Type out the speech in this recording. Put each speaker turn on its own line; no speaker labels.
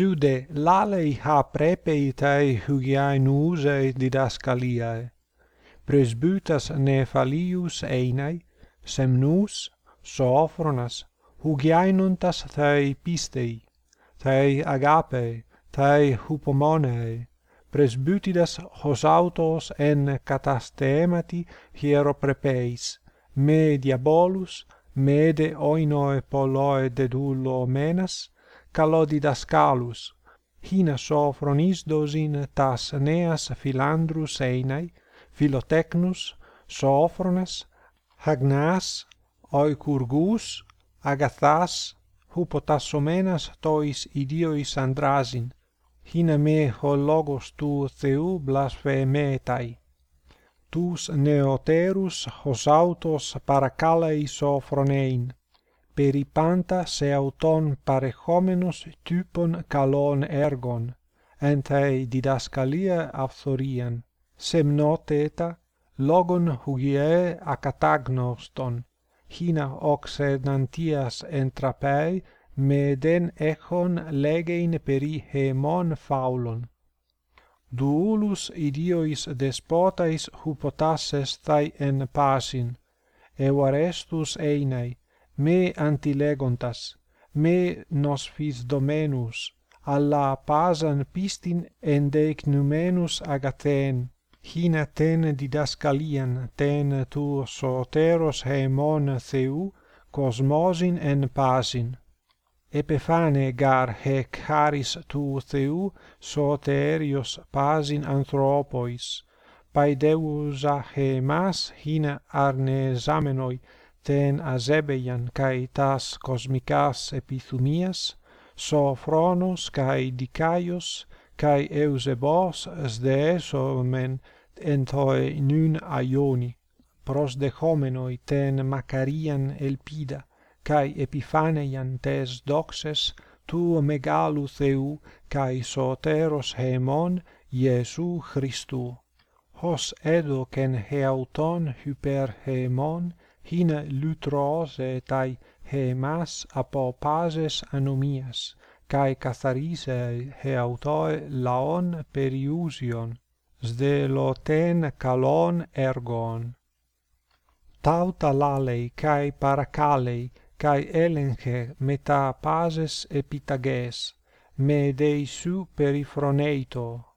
Sude lalei ha prepeitai hygiaenusae didascaliae, presbytas Nefalius einai, Semnus, Sophronas, hugiaenuntas tai Pistei, tai Agape, tai Hupomonae, presbytidas hosautos en katastemati hieroprepeis, me diabolus, mede oinoe poloe dedullo menas, calodidascalus hina sophronis dosin tas neas philandrus einai philotechnus sophronas hagnas oicurgus agathas hupotassomenas tois idiois andrasin hina me ho logos tu theu blasphemētai tus neoterus hos autos parakalei sophronein peripanta σε auton παρεχόμενος typon καλών έργων, εν ταί διδασκαλία αυθορίαν, σεμνότετα, λόγον χουγιαί ακατάγνωστον, χίνα οξεναντίας εν τραπέι, με δεν έχον λέγειν περί χαιμών φαύλων. Duulus idiois despotais hupotases tai en pasin, euarestus einai, me antilegontas me nos fis domenus alla pasan pistin endeicnumenus agathen hina ten didascalian ten tu soteros hemon theu kosmosin en pasin. Epiphane gar hec charis tu theou soterios pasin anthropois. Paideusa hemas hina arnesamenoi ten azebeian kai tas cosmicas epithumias Sophronos kai Dikaios kai Eusebos sdeesomen entoi nun aioni pros de homenoi ten Macarian Elpida kai Epiphaneian tes doxes tu megalu theu kai soteros hemon Iesu Christou hos edo ken heauton hyper hemon hine lutros etai hemas apopases anomias kai katharise heautoe laon periousion sdeloten kalon ergon. Tauta lalei kai parakalei kai elenche meta pases epitages me dei su perifroneito.